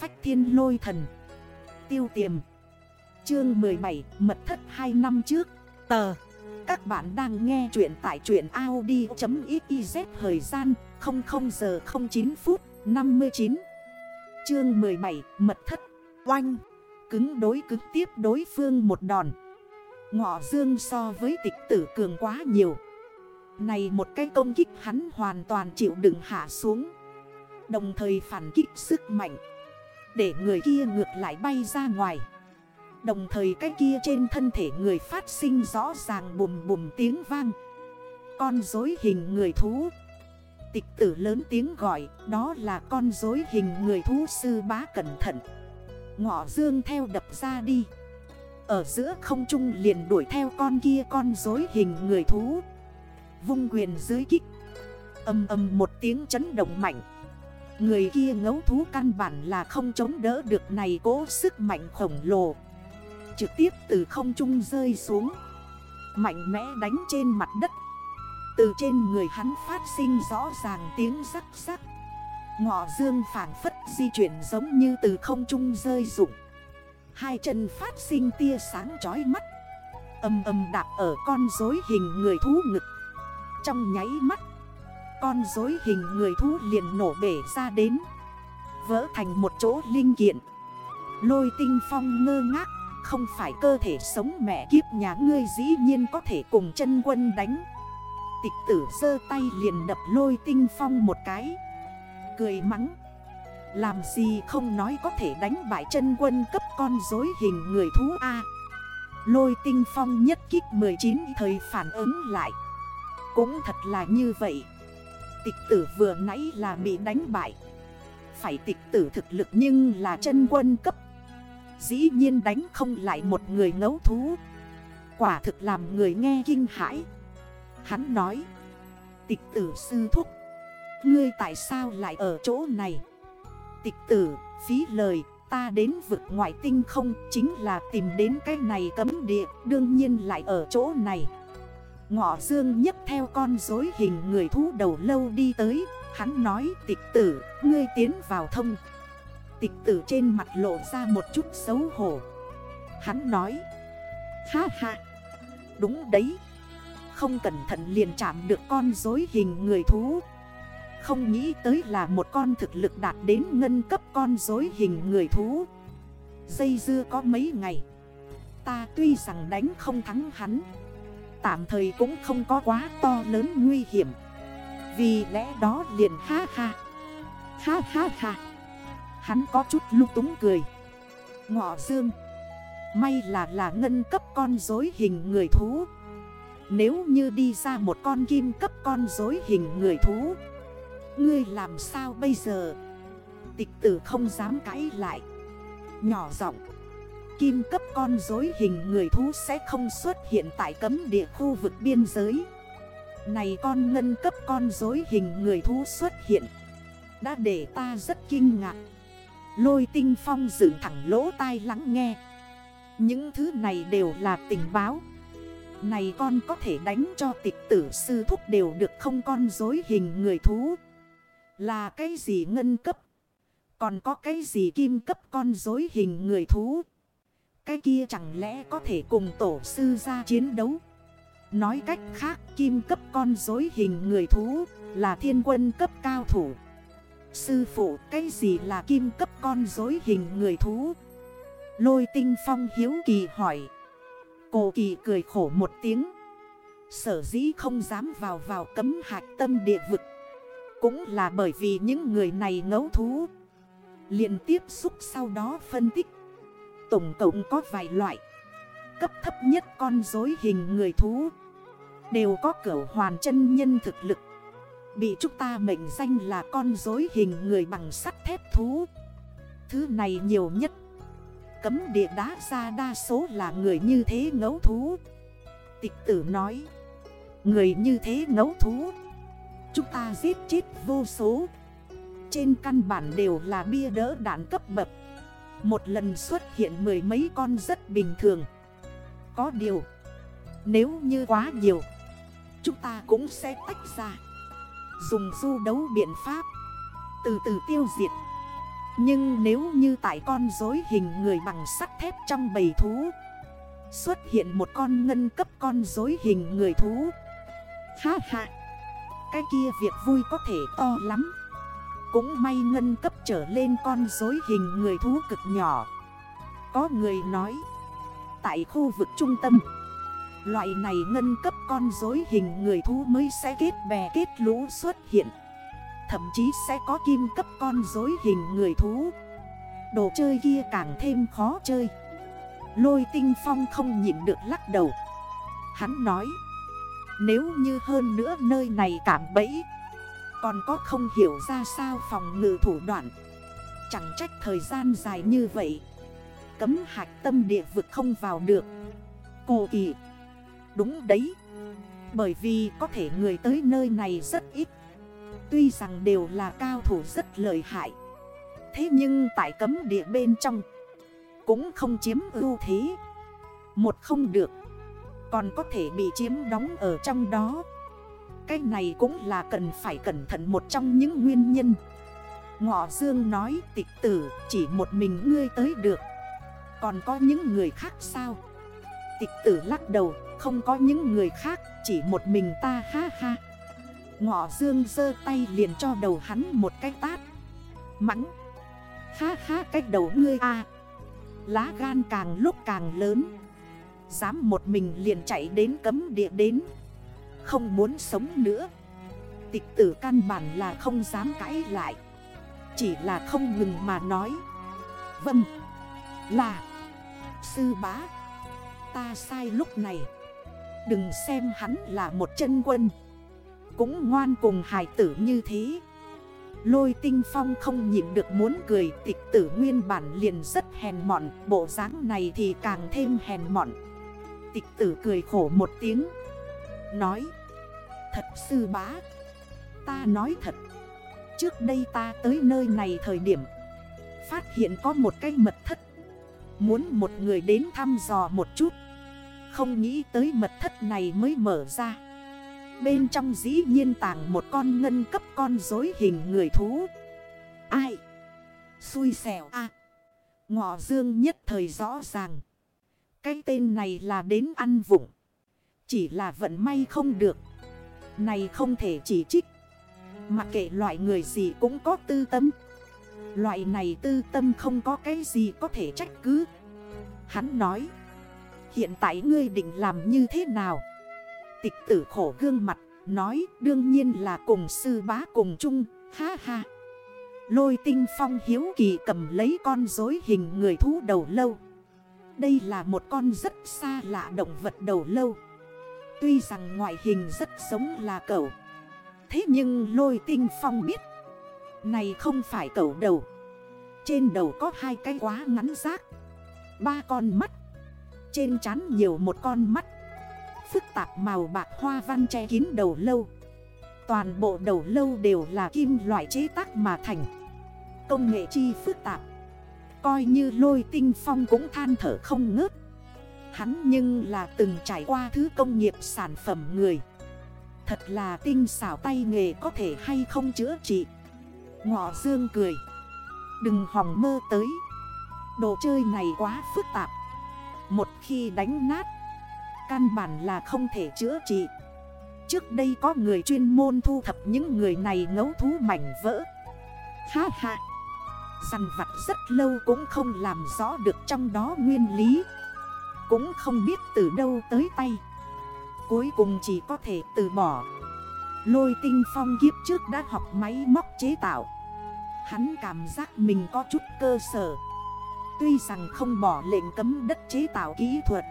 phách thiên lôi thần. Tiêu tiềm. Chương 17 Mật thất 2 năm trước. Tờ. Các bạn đang nghe chuyện tại truyện Audi.xyz Thời gian 00 giờ 09 phút 59 Chương 17 Mật thất. Oanh. Cứng đối cứng tiếp đối phương một đòn. Ngọ dương so với tịch tử cường quá nhiều. Này một cái công kích hắn hoàn toàn chịu đựng hạ xuống. Đồng thời phản kích sức mạnh. Để người kia ngược lại bay ra ngoài. Đồng thời cái kia trên thân thể người phát sinh rõ ràng bùm bùm tiếng vang. Con dối hình người thú. Tịch tử lớn tiếng gọi, Đó là con dối hình người thú sư bá cẩn thận. Ngọ dương theo đập ra đi. Ở giữa không trung liền đuổi theo con kia con dối hình người thú. Vung quyền dưới kích. Âm âm một tiếng chấn động mạnh. Người kia ngấu thú căn bản là không chống đỡ được này cố sức mạnh khổng lồ. Trực tiếp từ không trung rơi xuống. Mạnh mẽ đánh trên mặt đất. Từ trên người hắn phát sinh rõ ràng tiếng rắc rắc. Ngọ dương phản phất di chuyển giống như từ không trung rơi rụng. Hai chân phát sinh tia sáng chói mắt. Âm âm đạp ở con dối hình người thú ngực. Trong nháy mắt con dối hình người thú liền nổ bể ra đến. Vỡ thành một chỗ linh kiện. Lôi tinh phong ngơ ngác, Không phải cơ thể sống mẹ kiếp nhà ngươi dĩ nhiên có thể cùng chân quân đánh. Tịch tử sơ tay liền đập lôi tinh phong một cái. Cười mắng, Làm gì không nói có thể đánh bại chân quân cấp con dối hình người thú A. Lôi tinh phong nhất kích 19 thời phản ứng lại. Cũng thật là như vậy. Tịch tử vừa nãy là bị đánh bại. Phải tịch tử thực lực nhưng là chân quân cấp. Dĩ nhiên đánh không lại một người ngấu thú. Quả thực làm người nghe kinh hãi. Hắn nói, Tịch tử sư thúc, Ngươi tại sao lại ở chỗ này? Tịch tử, phí lời, Ta đến vực ngoại tinh không Chính là tìm đến cái này cấm địa, Đương nhiên lại ở chỗ này. Ngọ dương nhấp theo con dối hình người thú đầu lâu đi tới. Hắn nói, tịch tử, Ngươi tiến vào thông. Tịch tử trên mặt lộ ra một chút xấu hổ. Hắn nói, Ha ha, Đúng đấy. Không cẩn thận liền chạm được con dối hình người thú. Không nghĩ tới là một con thực lực đạt đến ngân cấp con dối hình người thú. Dây dưa có mấy ngày, Ta tuy rằng đánh không thắng hắn Tạm thời cũng không có quá to lớn nguy hiểm. Vì lẽ đó liền ha ha. Ha ha ha. Hắn có chút lúc túng cười. Ngọ dương, May là là ngân cấp con dối hình người thú. Nếu như đi ra một con kim cấp con dối hình người thú, Ngươi làm sao bây giờ? Tịch tử không dám cãi lại. Nhỏ giọng Kim cấp con dối hình người thú sẽ không xuất hiện tại cấm địa khu vực biên giới. Này con ngân cấp con dối hình người thú xuất hiện. Đã để ta rất kinh ngạc. Lôi tinh phong dựng thẳng lỗ tai lắng nghe. Những thứ này đều là tình báo. Này con có thể đánh cho tịch tử sư thúc đều được không con dối hình người thú. Là cái gì ngân cấp? Còn có cái gì kim cấp con dối hình người thú? Cái kia chẳng lẽ có thể cùng tổ sư ra chiến đấu? Nói cách khác, kim cấp con dối hình người thú là thiên quân cấp cao thủ. Sư phụ, cái gì là kim cấp con dối hình người thú? Lôi tinh phong hiếu kỳ hỏi. Cổ kỳ cười khổ một tiếng. Sở dĩ không dám vào vào cấm hạch tâm địa vực. Cũng là bởi vì những người này ngấu thú. Liền tiếp xúc sau đó phân tích. Tổng cộng có vài loại. Cấp thấp nhất con dối hình người thú. Đều có cửa hoàn chân nhân thực lực. Bị chúng ta mệnh danh là con dối hình người bằng sắt thép thú. Thứ này nhiều nhất. Cấm địa đá ra đa số là người như thế ngấu thú. Tịch tử nói, Người như thế ngấu thú, Chúng ta giết chết vô số. Trên căn bản đều là bia đỡ đạn cấp bậc. Một lần xuất hiện mười mấy con rất bình thường. Có điều, Nếu như quá nhiều, Chúng ta cũng sẽ tách ra. Dùng du đấu biện pháp, Từ từ tiêu diệt. Nhưng nếu như tại con dối hình người bằng sắt thép trong bầy thú, Xuất hiện một con ngân cấp con dối hình người thú, Ha ha, Cái kia việc vui có thể to lắm. Cũng may ngân cấp trở lên con dối hình người thú cực nhỏ. Có người nói, Tại khu vực trung tâm, Loại này ngân cấp con dối hình người thú mới sẽ kết bè kết lũ xuất hiện. Thậm chí sẽ có kim cấp con dối hình người thú. Đồ chơi kia càng thêm khó chơi. Lôi tinh phong không nhịn được lắc đầu. Hắn nói, Nếu như hơn nữa nơi này cảm bẫy còn có không hiểu ra sao phòng ngự thủ đoạn. Chẳng trách thời gian dài như vậy. Cấm hạch tâm địa vực không vào được. Cô kỳ. Đúng đấy. Bởi vì có thể người tới nơi này rất ít. Tuy rằng đều là cao thủ rất lợi hại. Thế nhưng tại cấm địa bên trong Cũng không chiếm ưu thế. Một không được. Còn có thể bị chiếm đóng ở trong đó. Cái này cũng là cần phải cẩn thận một trong những nguyên nhân. Ngọ Dương nói, tịch tử, chỉ một mình ngươi tới được. Còn có những người khác sao? Tịch tử lắc đầu, Không có những người khác, Chỉ một mình ta, ha ha. Ngọ dương dơ tay liền cho đầu hắn một cái tát. Mắng, Ha ha cách đầu ngươi a. Lá gan càng lúc càng lớn. Dám một mình liền chạy đến cấm địa đến. Không muốn sống nữa. Tịch tử căn bản là không dám cãi lại. Chỉ là không ngừng mà nói. Vâng. Là. Sư bá. Ta sai lúc này. Đừng xem hắn là một chân quân. Cũng ngoan cùng hải tử như thế. Lôi tinh phong không nhịn được muốn cười. Tịch tử nguyên bản liền rất hèn mọn. Bộ dáng này thì càng thêm hèn mọn. Tịch tử cười khổ một tiếng. Nói, Thật sư bá, Ta nói thật. Trước đây ta tới nơi này thời điểm, Phát hiện có một cái mật thất. Muốn một người đến thăm dò một chút. Không nghĩ tới mật thất này mới mở ra. Bên trong dĩ nhiên tàng một con ngân cấp con dối hình người thú. Ai? Xui xẻo à Ngọ dương nhất thời rõ ràng. Cái tên này là đến ăn vụng. Chỉ là vận may không được. Này không thể chỉ trích. Mặc kệ loại người gì cũng có tư tâm. Loại này tư tâm không có cái gì có thể trách cứ. Hắn nói, Hiện tại ngươi định làm như thế nào? Tịch tử khổ gương mặt, Nói, đương nhiên là cùng sư bá cùng chung. Ha ha. Lôi tinh phong hiếu kỳ cầm lấy con dối hình người thú đầu lâu. Đây là một con rất xa lạ động vật đầu lâu. Tuy rằng ngoại hình rất giống là cậu. Thế nhưng lôi tinh phong biết, Này không phải cậu đầu Trên đầu có hai cái quá ngắn rác, Ba con mắt. Trên trán nhiều một con mắt. Phức tạp màu bạc hoa văn che kín đầu lâu. Toàn bộ đầu lâu đều là kim loại chế tác mà thành. Công nghệ chi phức tạp. Coi như lôi tinh phong cũng than thở không ngớt. Hắn nhưng là từng trải qua thứ công nghiệp sản phẩm người. Thật là tinh xảo tay nghề có thể hay không chữa trị. Ngọ dương cười. Đừng hòng mơ tới. Đồ chơi này quá phức tạp. Một khi đánh nát, Căn bản là không thể chữa trị. Trước đây có người chuyên môn thu thập những người này ngấu thú mảnh vỡ. Ha ha. Săn vặt rất lâu cũng không làm rõ được trong đó nguyên lý. Cũng không biết từ đâu tới tay. Cuối cùng chỉ có thể từ bỏ. Lôi tinh phong kiếp trước đã học máy móc chế tạo. Hắn cảm giác mình có chút cơ sở. Tuy rằng không bỏ lệnh cấm đất chế tạo kỹ thuật,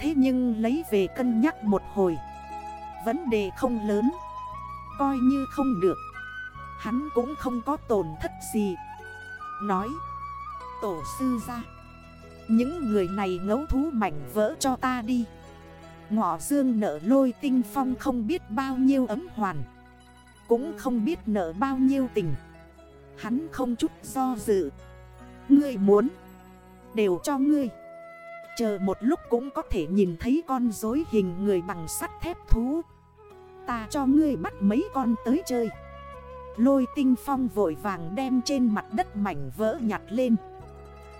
Thế nhưng lấy về cân nhắc một hồi, Vấn đề không lớn, Coi như không được. Hắn cũng không có tổn thất gì. Nói, Tổ sư ra những người này ngấu thú mảnh vỡ cho ta đi. Ngọ dương nợ lôi tinh phong không biết bao nhiêu ấm hoàn. Cũng không biết nợ bao nhiêu tình. Hắn không chút do dự. Ngươi muốn. Đều cho ngươi. Chờ một lúc cũng có thể nhìn thấy con dối hình người bằng sắt thép thú. Ta cho ngươi bắt mấy con tới chơi. Lôi tinh phong vội vàng đem trên mặt đất mảnh vỡ nhặt lên.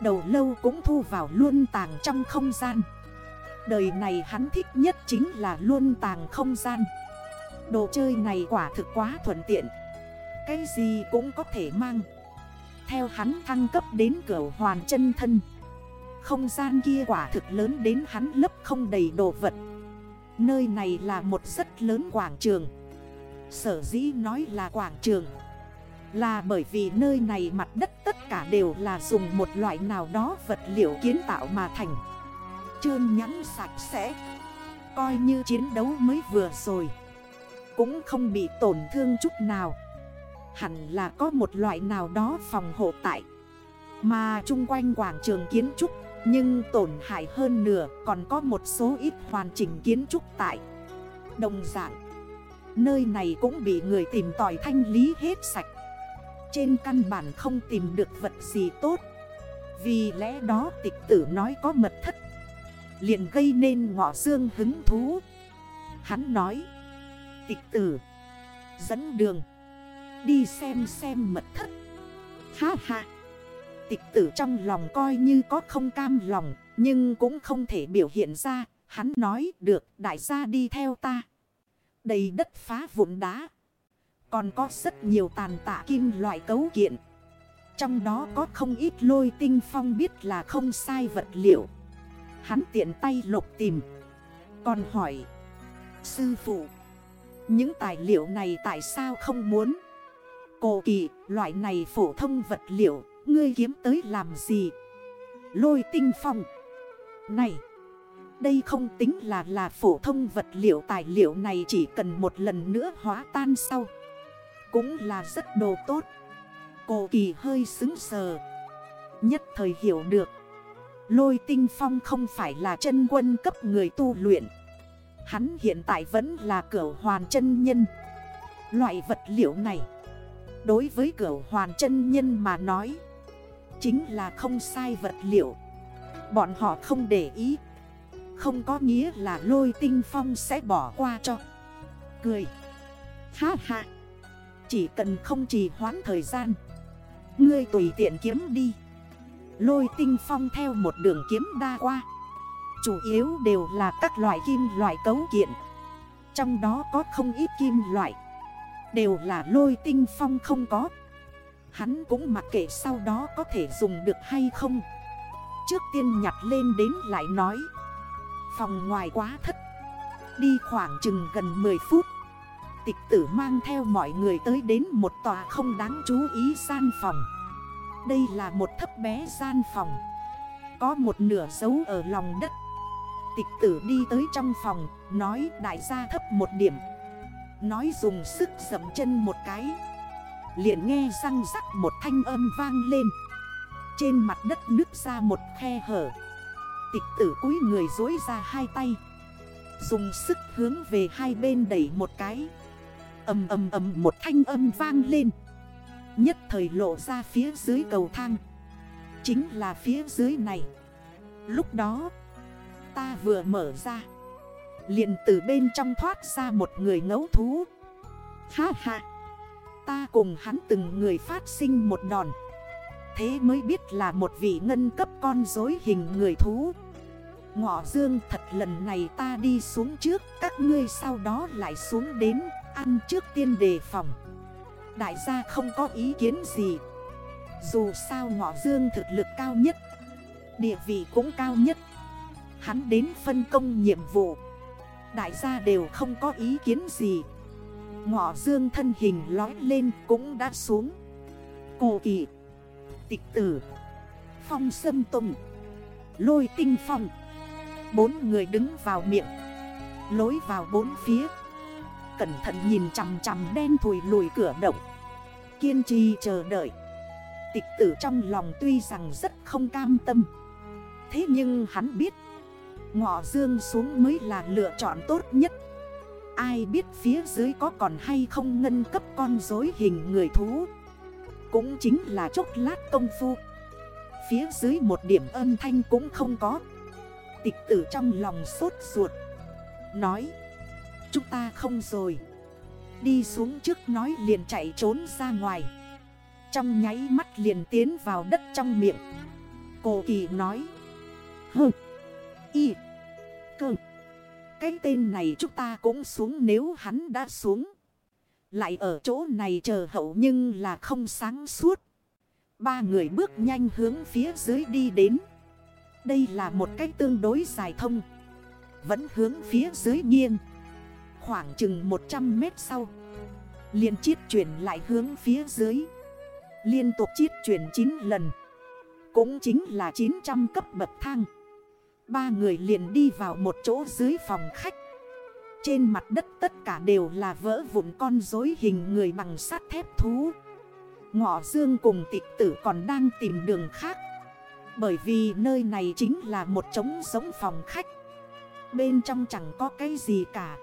Đầu lâu cũng thu vào luôn tàng trong không gian. Đời này hắn thích nhất chính là luôn tàng không gian. Đồ chơi này quả thực quá thuận tiện. Cái gì cũng có thể mang. Theo hắn thăng cấp đến cửa hoàn chân thân. Không gian kia quả thực lớn đến hắn lấp không đầy đồ vật. Nơi này là một rất lớn quảng trường. Sở dĩ nói là quảng trường. Là bởi vì nơi này mặt đất cả đều là dùng một loại nào đó vật liệu kiến tạo mà thành. Trơn nhắn sạch sẽ. Coi như chiến đấu mới vừa rồi. Cũng không bị tổn thương chút nào. Hẳn là có một loại nào đó phòng hộ tại. Mà chung quanh quảng trường kiến trúc, Nhưng tổn hại hơn nửa, Còn có một số ít hoàn chỉnh kiến trúc tại. Đồng dạng, Nơi này cũng bị người tìm tòi thanh lý hết sạch. Trên căn bản không tìm được vật gì tốt. Vì lẽ đó tịch tử nói có mật thất. Liền gây nên ngọ dương hứng thú. Hắn nói, Tịch tử, Dẫn đường. Đi xem xem mật thất. Ha ha. Tịch tử trong lòng coi như có không cam lòng, Nhưng cũng không thể biểu hiện ra. Hắn nói, được, đại gia đi theo ta. Đầy đất phá vụn đá. Còn có rất nhiều tàn tạ kim loại cấu kiện. Trong đó có không ít lôi tinh phong biết là không sai vật liệu. Hắn tiện tay lục tìm. Còn hỏi, Sư phụ, Những tài liệu này tại sao không muốn? Cổ kỳ, loại này phổ thông vật liệu, Ngươi kiếm tới làm gì? Lôi tinh phong. Này, Đây không tính là là phổ thông vật liệu, Tài liệu này chỉ cần một lần nữa hóa tan sau. Cũng là rất đồ tốt. Cổ kỳ hơi xứng sờ. Nhất thời hiểu được. Lôi tinh phong không phải là chân quân cấp người tu luyện. Hắn hiện tại vẫn là cửa hoàn chân nhân. Loại vật liệu này, Đối với cửa hoàn chân nhân mà nói, Chính là không sai vật liệu. Bọn họ không để ý. Không có nghĩa là lôi tinh phong sẽ bỏ qua cho. Cười. Ha ha. Chỉ cần không trì hoãn thời gian. Ngươi tùy tiện kiếm đi. Lôi tinh phong theo một đường kiếm đa qua. Chủ yếu đều là các loại kim loại cấu kiện. Trong đó có không ít kim loại. Đều là lôi tinh phong không có. Hắn cũng mặc kệ sau đó có thể dùng được hay không. Trước tiên nhặt lên đến lại nói. Phòng ngoài quá thất Đi khoảng chừng gần 10 phút. Tịch tử mang theo mọi người tới đến một tòa không đáng chú ý gian phòng. Đây là một thấp bé gian phòng. Có một nửa dấu ở lòng đất. Tịch tử đi tới trong phòng, Nói, đại gia thấp một điểm. Nói dùng sức dầm chân một cái. Liền nghe răng rắc một thanh âm vang lên. Trên mặt đất nứt ra một khe hở. Tịch tử cúi người dối ra hai tay. Dùng sức hướng về hai bên đẩy một cái. Âm âm âm một thanh âm vang lên. Nhất thời lộ ra phía dưới cầu thang. Chính là phía dưới này. Lúc đó, Ta vừa mở ra. Liền từ bên trong thoát ra một người ngấu thú. Ha ha! Ta cùng hắn từng người phát sinh một đòn. Thế mới biết là một vị ngân cấp con dối hình người thú. Ngọ dương thật lần này ta đi xuống trước, Các ngươi sau đó lại xuống đến. Ăn trước tiên đề phòng. Đại gia không có ý kiến gì. Dù sao ngọ dương thực lực cao nhất, Địa vị cũng cao nhất. Hắn đến phân công nhiệm vụ. Đại gia đều không có ý kiến gì. Ngọ dương thân hình lói lên cũng đã xuống. Cổ kỳ, Tịch tử, Phong sâm tùng, Lôi tinh phong. Bốn người đứng vào miệng, Lối vào bốn phía. Cẩn thận nhìn chằm chằm đen thùi lùi cửa động. Kiên trì chờ đợi. Tịch tử trong lòng tuy rằng rất không cam tâm. Thế nhưng hắn biết, Ngọ dương xuống mới là lựa chọn tốt nhất. Ai biết phía dưới có còn hay không ngân cấp con dối hình người thú. Cũng chính là chốc lát công phu. Phía dưới một điểm âm thanh cũng không có. Tịch tử trong lòng sốt ruột. Nói Chúng ta không rồi. Đi xuống trước nói liền chạy trốn ra ngoài. Trong nháy mắt liền tiến vào đất trong miệng. Cô kỳ nói, Hừ, Y, Cơ. Cái tên này chúng ta cũng xuống nếu hắn đã xuống. Lại ở chỗ này chờ hậu nhưng là không sáng suốt. Ba người bước nhanh hướng phía dưới đi đến. Đây là một cách tương đối dài thông. Vẫn hướng phía dưới nghiêng. Khoảng chừng 100 mét sau liền chiết chuyển lại hướng phía dưới. Liên tục chiết chuyển 9 lần, Cũng chính là 900 cấp bậc thang. Ba người liền đi vào một chỗ dưới phòng khách. Trên mặt đất tất cả đều là vỡ vụn con dối hình người bằng sắt thép thú. Ngọ Dương cùng tịch tử còn đang tìm đường khác, Bởi vì nơi này chính là một trống giống phòng khách. Bên trong chẳng có cái gì cả.